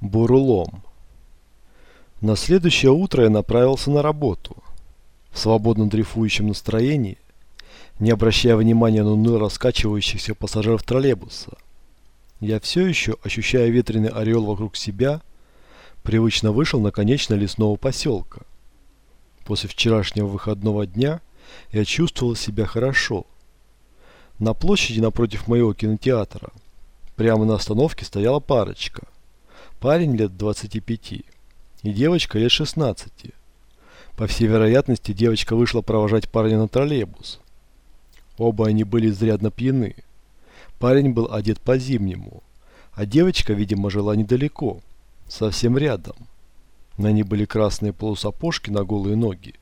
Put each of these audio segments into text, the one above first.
Бурулом. На следующее утро я направился на работу. В свободно дрейфующем настроении, не обращая внимания на ныл раскачивающихся пассажиров троллейбуса, я все еще, ощущая ветреный орел вокруг себя, привычно вышел на конечное лесного поселка. После вчерашнего выходного дня я чувствовал себя хорошо. На площади напротив моего кинотеатра, прямо на остановке стояла парочка – Парень лет 25, и девочка лет 16. По всей вероятности, девочка вышла провожать парня на троллейбус. Оба они были изрядно пьяны. Парень был одет по-зимнему, а девочка, видимо, жила недалеко, совсем рядом. На ней были красные полусапожки на голые ноги,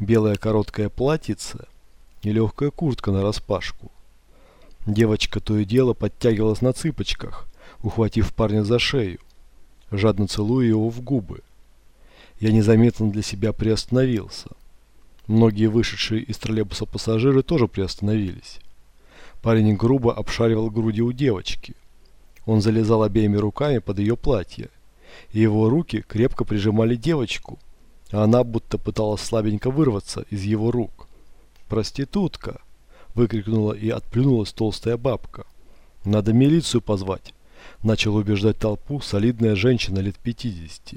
белая короткая платьице и легкая куртка на распашку. Девочка то и дело подтягивалась на цыпочках, ухватив парня за шею жадно целуя его в губы. Я незаметно для себя приостановился. Многие вышедшие из троллейбуса пассажиры тоже приостановились. Парень грубо обшаривал груди у девочки. Он залезал обеими руками под ее платье. И его руки крепко прижимали девочку, а она будто пыталась слабенько вырваться из его рук. «Проститутка!» – выкрикнула и отплюнулась толстая бабка. «Надо милицию позвать!» начал убеждать толпу солидная женщина лет 50.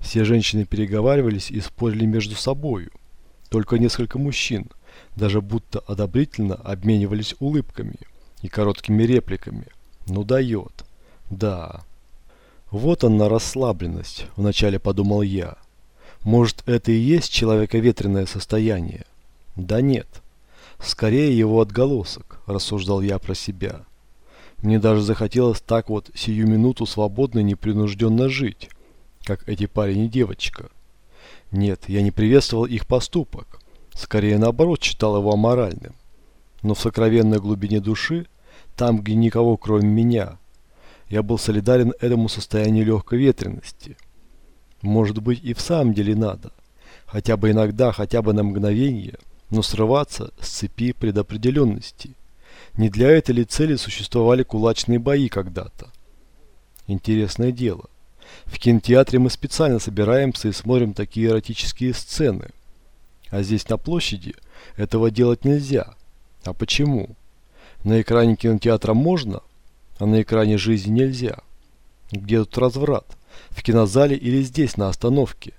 Все женщины переговаривались и спорили между собою. Только несколько мужчин, даже будто одобрительно, обменивались улыбками и короткими репликами. Ну дает. Да. Вот она расслабленность, вначале подумал я. Может, это и есть человековетренное состояние? Да нет. Скорее его отголосок, рассуждал я про себя. Мне даже захотелось так вот сию минуту свободно и непринужденно жить, как эти парень и девочка. Нет, я не приветствовал их поступок. Скорее наоборот, считал его аморальным. Но в сокровенной глубине души, там, где никого кроме меня, я был солидарен этому состоянию легкой ветренности. Может быть и в самом деле надо. Хотя бы иногда, хотя бы на мгновение, но срываться с цепи предопределенности. Не для этой ли цели существовали кулачные бои когда-то? Интересное дело. В кинотеатре мы специально собираемся и смотрим такие эротические сцены. А здесь на площади этого делать нельзя. А почему? На экране кинотеатра можно, а на экране жизни нельзя. Где тут разврат? В кинозале или здесь, на остановке?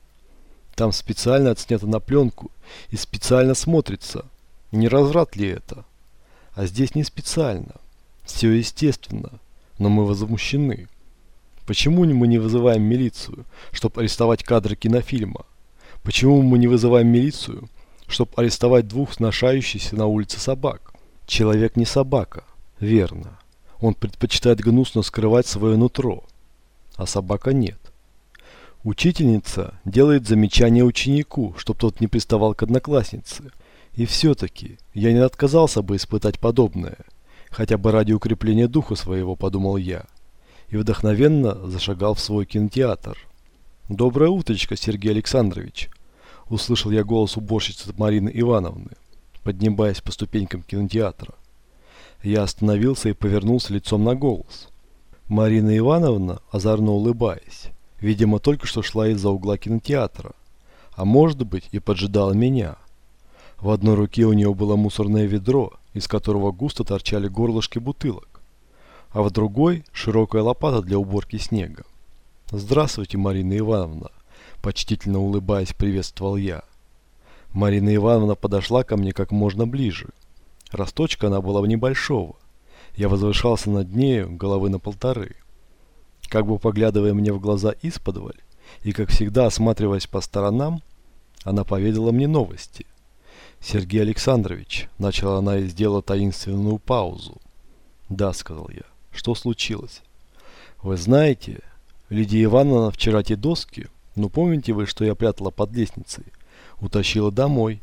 Там специально отснято на пленку и специально смотрится. Не разврат ли это? А здесь не специально. Все естественно. Но мы возмущены. Почему мы не вызываем милицию, чтобы арестовать кадры кинофильма? Почему мы не вызываем милицию, чтобы арестовать двух сношающихся на улице собак? Человек не собака. Верно. Он предпочитает гнусно скрывать свое нутро. А собака нет. Учительница делает замечание ученику, чтобы тот не приставал к однокласснице – и все-таки, я не отказался бы испытать подобное, хотя бы ради укрепления духа своего, подумал я, и вдохновенно зашагал в свой кинотеатр. «Доброе уточка, Сергей Александрович!» Услышал я голос уборщицы Марины Ивановны, поднимаясь по ступенькам кинотеатра. Я остановился и повернулся лицом на голос. Марина Ивановна, озорно улыбаясь, видимо, только что шла из-за угла кинотеатра, а может быть и поджидала меня – в одной руке у нее было мусорное ведро, из которого густо торчали горлышки бутылок, а в другой – широкая лопата для уборки снега. «Здравствуйте, Марина Ивановна!» – почтительно улыбаясь, приветствовал я. Марина Ивановна подошла ко мне как можно ближе. Росточка она была небольшого. Я возвышался над нею головы на полторы. Как бы поглядывая мне в глаза исподволь и, как всегда, осматриваясь по сторонам, она поведала мне новости – Сергей Александрович, начала она и сделала таинственную паузу. Да, сказал я. Что случилось? Вы знаете, Лидия Ивановна вчера те доски, но помните вы, что я прятала под лестницей, утащила домой.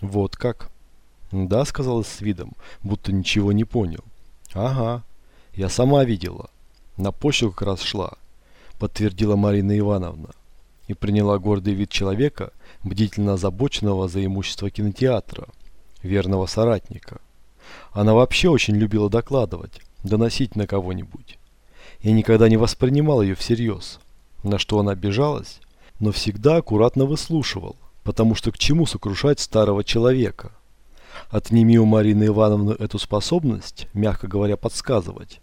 Вот как? Да, сказала с видом, будто ничего не понял. Ага, я сама видела. На почту как раз шла, подтвердила Марина Ивановна и приняла гордый вид человека, бдительно озабоченного за имущество кинотеатра, верного соратника. Она вообще очень любила докладывать, доносить на кого-нибудь. Я никогда не воспринимал ее всерьез, на что она обижалась, но всегда аккуратно выслушивал, потому что к чему сокрушать старого человека? Отними у Марины Ивановны эту способность, мягко говоря, подсказывать,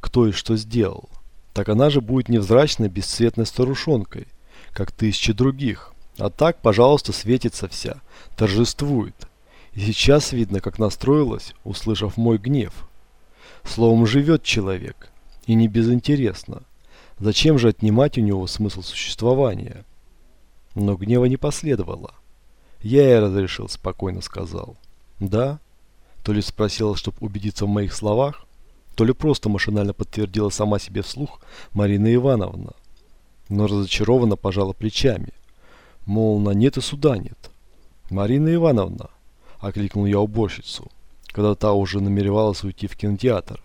кто и что сделал, так она же будет невзрачной бесцветной старушонкой, как тысячи других. А так, пожалуйста, светится вся, торжествует. И сейчас видно, как настроилась, услышав мой гнев. Словом, живет человек. И не безинтересно. Зачем же отнимать у него смысл существования? Но гнева не последовало. Я ей разрешил, спокойно сказал. Да? То ли спросила, чтобы убедиться в моих словах, то ли просто машинально подтвердила сама себе вслух Марина Ивановна но разочарованно пожала плечами. Мол, на нет и суда нет. «Марина Ивановна!» – окликнул я уборщицу, когда та уже намеревалась уйти в кинотеатр.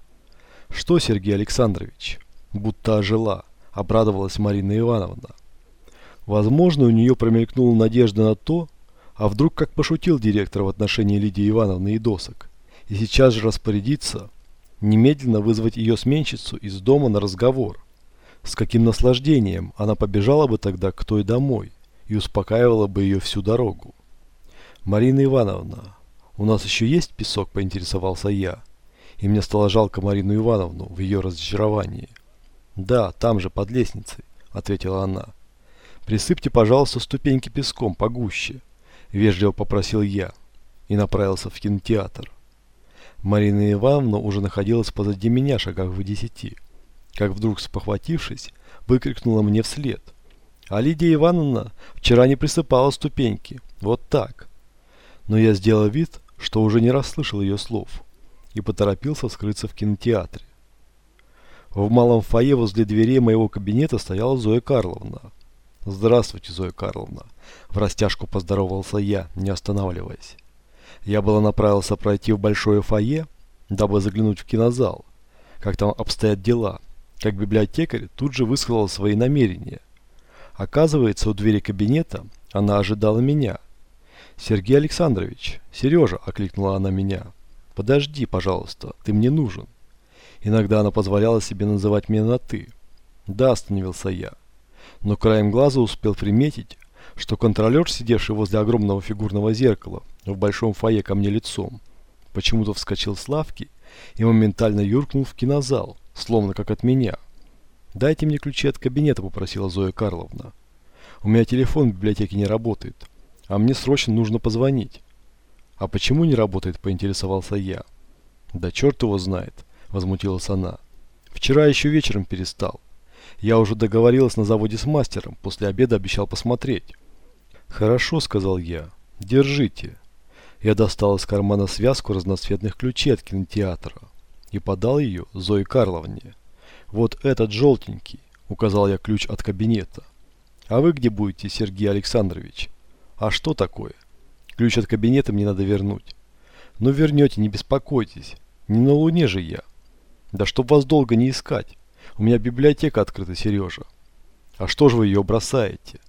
«Что, Сергей Александрович?» Будто ожила, обрадовалась Марина Ивановна. Возможно, у нее промелькнула надежда на то, а вдруг как пошутил директор в отношении Лидии Ивановны и досок, и сейчас же распорядиться, немедленно вызвать ее сменщицу из дома на разговор – с каким наслаждением она побежала бы тогда к той домой и успокаивала бы ее всю дорогу. «Марина Ивановна, у нас еще есть песок?» – поинтересовался я. И мне стало жалко Марину Ивановну в ее разочаровании. «Да, там же, под лестницей», – ответила она. «Присыпьте, пожалуйста, ступеньки песком погуще», – вежливо попросил я и направился в кинотеатр. Марина Ивановна уже находилась позади меня шагах в десяти как вдруг, спохватившись, выкрикнула мне вслед. «А Лидия Ивановна вчера не присыпала ступеньки. Вот так!» Но я сделал вид, что уже не расслышал ее слов, и поторопился скрыться в кинотеатре. В малом фойе возле двери моего кабинета стояла Зоя Карловна. «Здравствуйте, Зоя Карловна!» В растяжку поздоровался я, не останавливаясь. Я было направился пройти в большое фойе, дабы заглянуть в кинозал, как там обстоят дела – как библиотекарь тут же высказал свои намерения. Оказывается, у двери кабинета она ожидала меня. «Сергей Александрович, Сережа!» – окликнула она меня. «Подожди, пожалуйста, ты мне нужен». Иногда она позволяла себе называть меня на «ты». «Да», – остановился я. Но краем глаза успел приметить, что контролер, сидевший возле огромного фигурного зеркала в большом фойе ко мне лицом, почему-то вскочил с лавки и моментально юркнул в кинозал – словно как от меня. «Дайте мне ключи от кабинета», – попросила Зоя Карловна. «У меня телефон в библиотеке не работает, а мне срочно нужно позвонить». «А почему не работает?» – поинтересовался я. «Да черт его знает», – возмутилась она. «Вчера еще вечером перестал. Я уже договорилась на заводе с мастером, после обеда обещал посмотреть». «Хорошо», – сказал я. «Держите». Я достал из кармана связку разноцветных ключей от кинотеатра и подал ее Зое Карловне. «Вот этот желтенький», — указал я ключ от кабинета. «А вы где будете, Сергей Александрович?» «А что такое?» «Ключ от кабинета мне надо вернуть». «Ну вернете, не беспокойтесь. Не на луне же я». «Да чтоб вас долго не искать. У меня библиотека открыта, Сережа». «А что же вы ее бросаете?»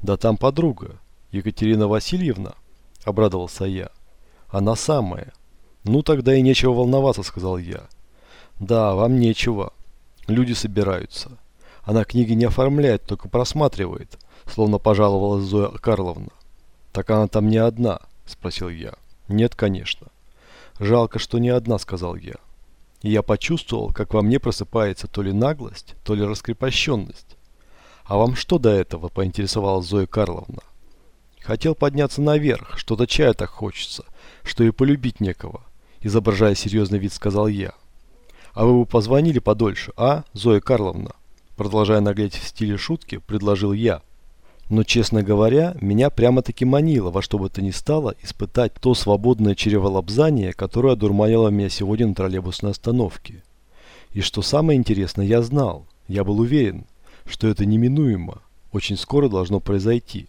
«Да там подруга, Екатерина Васильевна», — обрадовался я. «Она самая». «Ну тогда и нечего волноваться», — сказал я. Да, вам нечего. Люди собираются. Она книги не оформляет, только просматривает, словно пожаловалась Зоя Карловна. Так она там не одна, спросил я. Нет, конечно. Жалко, что не одна, сказал я. И я почувствовал, как во мне просыпается то ли наглость, то ли раскрепощенность. А вам что до этого, поинтересовалась Зоя Карловна. Хотел подняться наверх, что-то чая так хочется, что и полюбить некого, изображая серьезный вид, сказал я. «А вы бы позвонили подольше, а, Зоя Карловна?» Продолжая наглеть в стиле шутки, предложил я. Но, честно говоря, меня прямо-таки манило во что бы то ни стало испытать то свободное чреволобзание, которое одурманило меня сегодня на троллейбусной остановке. И что самое интересное, я знал, я был уверен, что это неминуемо, очень скоро должно произойти.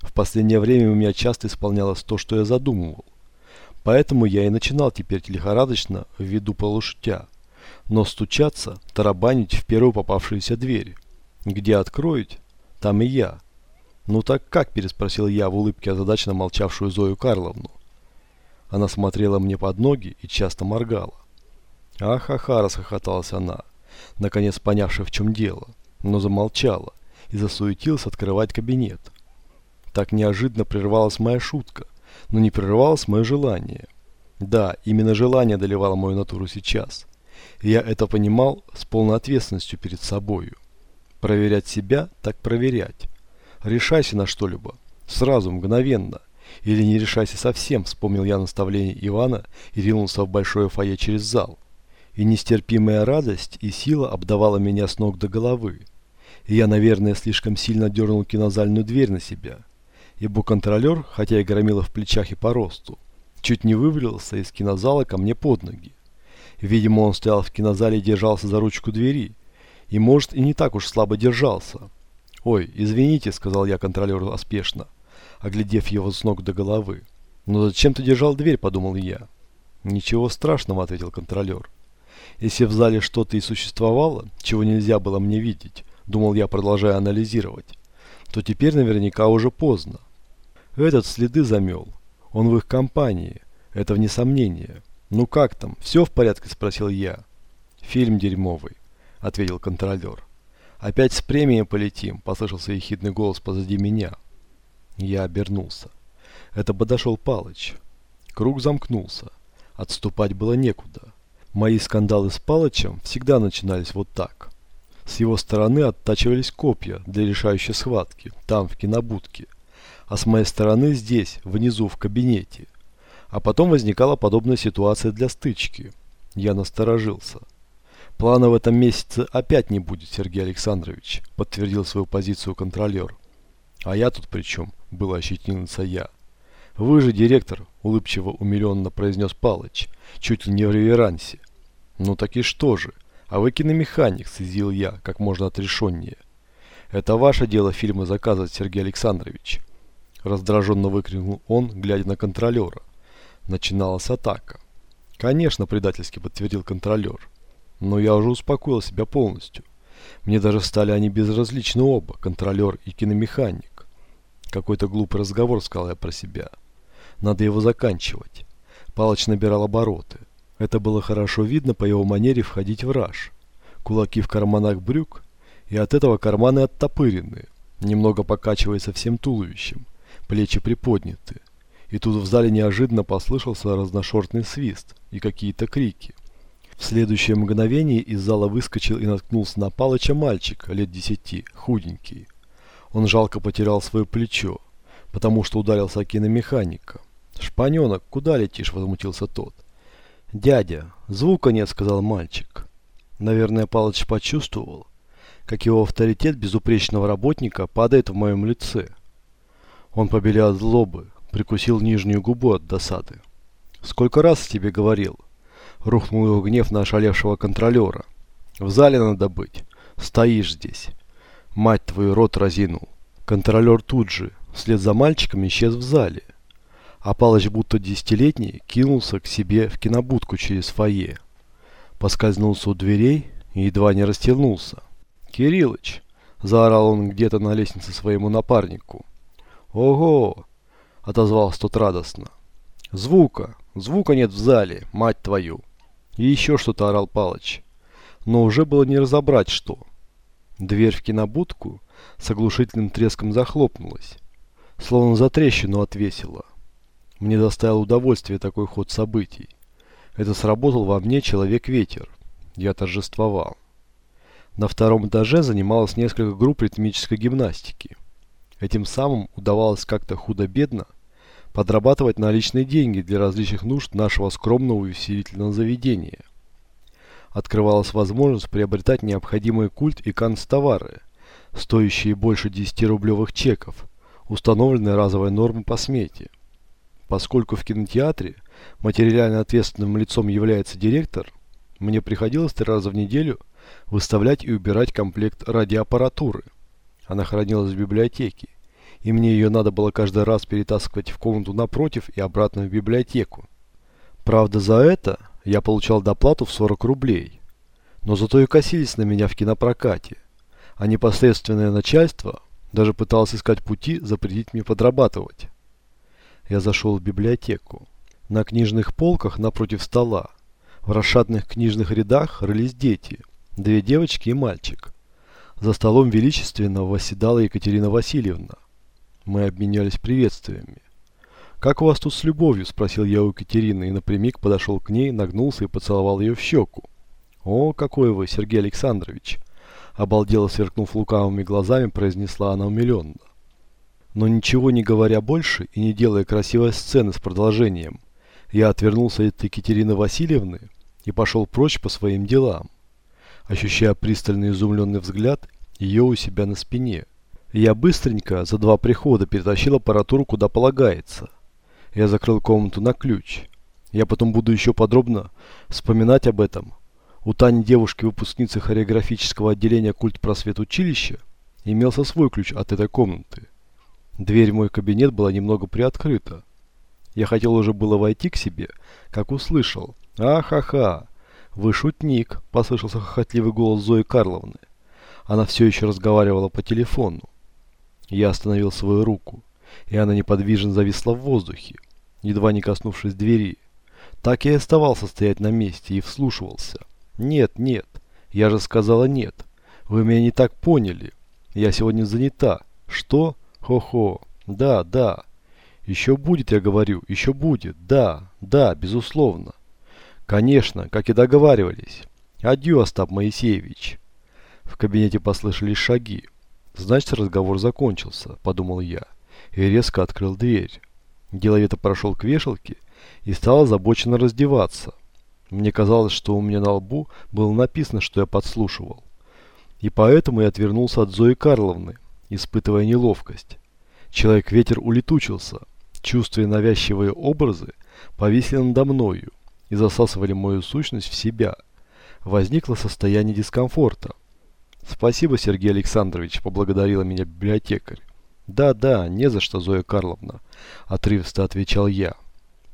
В последнее время у меня часто исполнялось то, что я задумывал. Поэтому я и начинал теперь лихорадочно в виду полушутя – но стучаться, тарабанить в первую попавшуюся дверь. «Где откроете?» «Там и я». «Ну так как?» – переспросил я в улыбке озадачно молчавшую Зою Карловну. Она смотрела мне под ноги и часто моргала. «Ахаха!» – расхохоталась она, наконец понявшая в чем дело, но замолчала и засуетилась открывать кабинет. Так неожиданно прервалась моя шутка, но не прервалось мое желание. Да, именно желание доливало мою натуру сейчас. Я это понимал с полной ответственностью перед собою. Проверять себя – так проверять. Решайся на что-либо. Сразу, мгновенно. Или не решайся совсем, вспомнил я наставление Ивана и ринулся в большое фойе через зал. И нестерпимая радость и сила обдавала меня с ног до головы. И я, наверное, слишком сильно дернул кинозальную дверь на себя. Ибо контролер, хотя и громила в плечах и по росту, чуть не вывалился из кинозала ко мне под ноги. Видимо, он стоял в кинозале и держался за ручку двери. И, может, и не так уж слабо держался. «Ой, извините», — сказал я контролеру поспешно, оглядев его с ног до головы. «Но зачем ты держал дверь?» — подумал я. «Ничего страшного», — ответил контролер. «Если в зале что-то и существовало, чего нельзя было мне видеть», — думал я, продолжая анализировать, «то теперь наверняка уже поздно». Этот следы замел. Он в их компании. Это вне сомнения. «Ну как там, все в порядке?» – спросил я. «Фильм дерьмовый», – ответил контролер. «Опять с премией полетим», – послышался ехидный голос позади меня. Я обернулся. Это подошел Палыч. Круг замкнулся. Отступать было некуда. Мои скандалы с Палычем всегда начинались вот так. С его стороны оттачивались копья для решающей схватки, там, в кинобудке. А с моей стороны здесь, внизу, в кабинете – а потом возникала подобная ситуация для стычки. Я насторожился. «Плана в этом месяце опять не будет, Сергей Александрович», – подтвердил свою позицию контролер. «А я тут при чем?» – было ощетиниться я. «Вы же директор», – улыбчиво умиленно произнес Палыч, чуть ли не в реверансе. «Ну так и что же? А вы киномеханик», – сызил я, как можно отрешеннее. «Это ваше дело фильмы заказывать, Сергей Александрович», – раздраженно выкрикнул он, глядя на контролера начиналась атака. Конечно, предательски подтвердил контролер. Но я уже успокоил себя полностью. Мне даже стали они безразличны оба, контролер и киномеханик. Какой-то глупый разговор, сказал я про себя. Надо его заканчивать. Палыч набирал обороты. Это было хорошо видно по его манере входить в раж. Кулаки в карманах брюк, и от этого карманы оттопыренные. Немного покачивается всем туловищем, плечи приподняты и тут в зале неожиданно послышался разношортный свист и какие-то крики. В следующее мгновение из зала выскочил и наткнулся на Палыча мальчик, лет десяти, худенький. Он жалко потерял свое плечо, потому что ударился о киномеханика. «Шпаненок, куда летишь?» – возмутился тот. «Дядя, звука нет», – сказал мальчик. Наверное, Палыч почувствовал, как его авторитет безупречного работника падает в моем лице. Он побелел злобы, прикусил нижнюю губу от досады. «Сколько раз тебе говорил?» Рухнул его гнев на ошалевшего контролера. «В зале надо быть. Стоишь здесь». Мать твою рот разинул. Контролер тут же, вслед за мальчиком, исчез в зале. А Палыч, будто десятилетний, кинулся к себе в кинобудку через фойе. Поскользнулся у дверей и едва не растянулся. «Кириллыч!» – заорал он где-то на лестнице своему напарнику. «Ого!» — отозвался тот радостно. «Звука! Звука нет в зале, мать твою!» И еще что-то орал Палыч. Но уже было не разобрать, что. Дверь в кинобудку с оглушительным треском захлопнулась. Словно за трещину отвесила. Мне доставил удовольствие такой ход событий. Это сработал во мне человек-ветер. Я торжествовал. На втором этаже занималось несколько групп ритмической гимнастики. Этим самым удавалось как-то худо-бедно подрабатывать наличные деньги для различных нужд нашего скромного увеселительного заведения. Открывалась возможность приобретать необходимые культ и канцтовары, стоящие больше 10-рублевых чеков, установленная разовой норма по смете. Поскольку в кинотеатре материально ответственным лицом является директор, мне приходилось три раза в неделю выставлять и убирать комплект радиоаппаратуры – она хранилась в библиотеке, и мне ее надо было каждый раз перетаскивать в комнату напротив и обратно в библиотеку. Правда, за это я получал доплату в 40 рублей. Но зато и косились на меня в кинопрокате. А непосредственное начальство даже пыталось искать пути запретить мне подрабатывать. Я зашел в библиотеку. На книжных полках напротив стола в расшатных книжных рядах рылись дети, две девочки и мальчик. За столом величественно восседала Екатерина Васильевна. Мы обменялись приветствиями. «Как у вас тут с любовью?» – спросил я у Екатерины и напрямик подошел к ней, нагнулся и поцеловал ее в щеку. «О, какой вы, Сергей Александрович!» – Обалдела, сверкнув лукавыми глазами, произнесла она умиленно. Но ничего не говоря больше и не делая красивой сцены с продолжением, я отвернулся от Екатерины Васильевны и пошел прочь по своим делам ощущая пристальный изумленный взгляд ее у себя на спине. Я быстренько за два прихода перетащил аппаратуру куда полагается. Я закрыл комнату на ключ. Я потом буду еще подробно вспоминать об этом. У Тани девушки-выпускницы хореографического отделения культ просвет училища имелся свой ключ от этой комнаты. Дверь в мой кабинет была немного приоткрыта. Я хотел уже было войти к себе, как услышал. «Ахаха!» «Вы шутник», – послышался хохотливый голос Зои Карловны. Она все еще разговаривала по телефону. Я остановил свою руку, и она неподвижно зависла в воздухе, едва не коснувшись двери. Так я и оставался стоять на месте и вслушивался. «Нет, нет, я же сказала нет. Вы меня не так поняли. Я сегодня занята. Что? Хо-хо. Да, да. Еще будет, я говорю, еще будет. Да, да, безусловно. «Конечно, как и договаривались. Адью, Остап Моисеевич». В кабинете послышались шаги. «Значит, разговор закончился», – подумал я, и резко открыл дверь. Деловито прошел к вешалке и стал озабоченно раздеваться. Мне казалось, что у меня на лбу было написано, что я подслушивал. И поэтому я отвернулся от Зои Карловны, испытывая неловкость. Человек-ветер улетучился. чувствуя навязчивые образы повисли надо мною и засасывали мою сущность в себя. Возникло состояние дискомфорта. «Спасибо, Сергей Александрович», – поблагодарила меня библиотекарь. «Да, да, не за что, Зоя Карловна», – отрывисто отвечал я,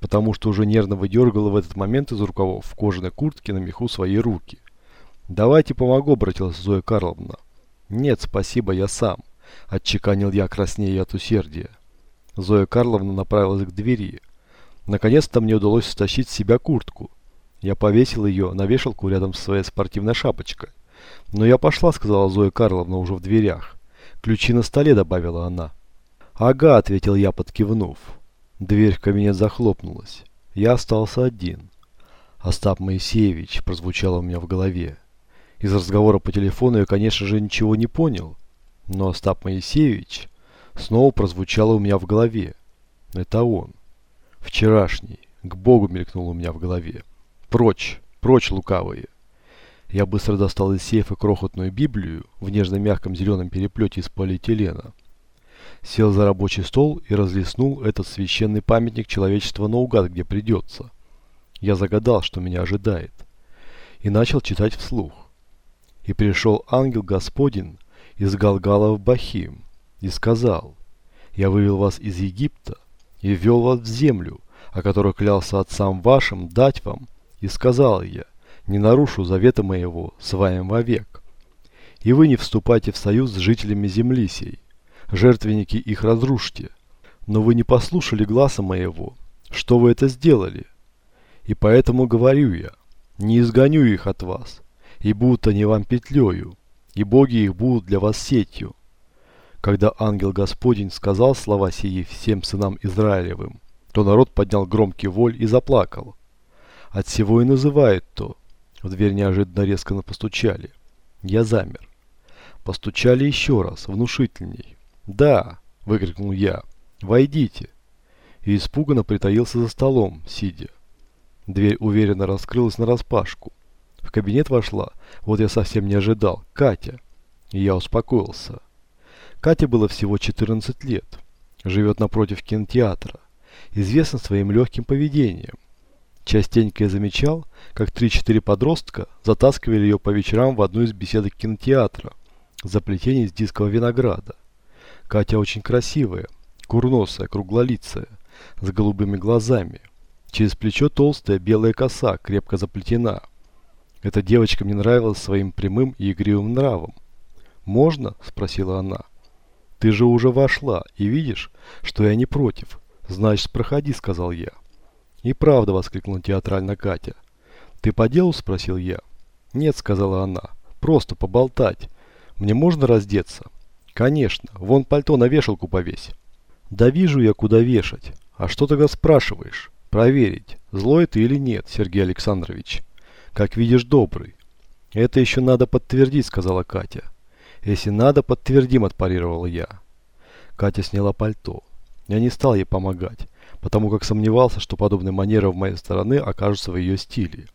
потому что уже нервно выдергала в этот момент из рукавов в кожаной куртке на меху свои руки. «Давайте помогу», – обратилась Зоя Карловна. «Нет, спасибо, я сам», – отчеканил я краснее от усердия. Зоя Карловна направилась к двери, Наконец-то мне удалось стащить с себя куртку. Я повесил ее на вешалку рядом с своей спортивной шапочкой. «Но я пошла», — сказала Зоя Карловна уже в дверях. «Ключи на столе», — добавила она. «Ага», — ответил я, подкивнув. Дверь в кабинет захлопнулась. Я остался один. «Остап Моисеевич», — прозвучало у меня в голове. Из разговора по телефону я, конечно же, ничего не понял. Но Остап Моисеевич снова прозвучало у меня в голове. Это он вчерашний, к богу мелькнул у меня в голове. Прочь, прочь, лукавые. Я быстро достал из сейфа крохотную Библию в нежно-мягком зеленом переплете из полиэтилена. Сел за рабочий стол и разлеснул этот священный памятник человечества наугад, где придется. Я загадал, что меня ожидает. И начал читать вслух. И пришел ангел Господин из Галгала в Бахим и сказал, «Я вывел вас из Египта, и ввел вас в землю, о которой клялся отцам вашим дать вам, и сказал я, не нарушу завета моего с вами вовек. И вы не вступайте в союз с жителями земли сей, жертвенники их разрушьте. Но вы не послушали гласа моего, что вы это сделали. И поэтому говорю я, не изгоню их от вас, и будут они вам петлею, и боги их будут для вас сетью. Когда ангел Господень сказал слова сии всем сынам Израилевым, то народ поднял громкий воль и заплакал. От всего и называет то. В дверь неожиданно резко напостучали. Я замер. Постучали еще раз, внушительней. «Да!» – выкрикнул я. «Войдите!» И испуганно притаился за столом, сидя. Дверь уверенно раскрылась нараспашку. В кабинет вошла, вот я совсем не ожидал, Катя. И я успокоился. Катя было всего 14 лет, живет напротив кинотеатра, известна своим легким поведением. Частенько я замечал, как 3-4 подростка затаскивали ее по вечерам в одну из беседок кинотеатра за плетение из дискового винограда. Катя очень красивая, курносая, круглолицая, с голубыми глазами. Через плечо толстая белая коса, крепко заплетена. Эта девочка мне нравилась своим прямым и игривым нравом. «Можно?» – спросила она. Ты же уже вошла, и видишь, что я не против. Значит, проходи, сказал я. И правда, воскликнула театрально Катя. Ты по делу, спросил я. Нет, сказала она, просто поболтать. Мне можно раздеться? Конечно, вон пальто на вешалку повесь. Да вижу я, куда вешать. А что тогда спрашиваешь? Проверить, злой ты или нет, Сергей Александрович. Как видишь, добрый. Это еще надо подтвердить, сказала Катя. Если надо, подтвердим, отпарировал я. Катя сняла пальто. Я не стал ей помогать, потому как сомневался, что подобные манеры в моей стороны окажутся в ее стиле.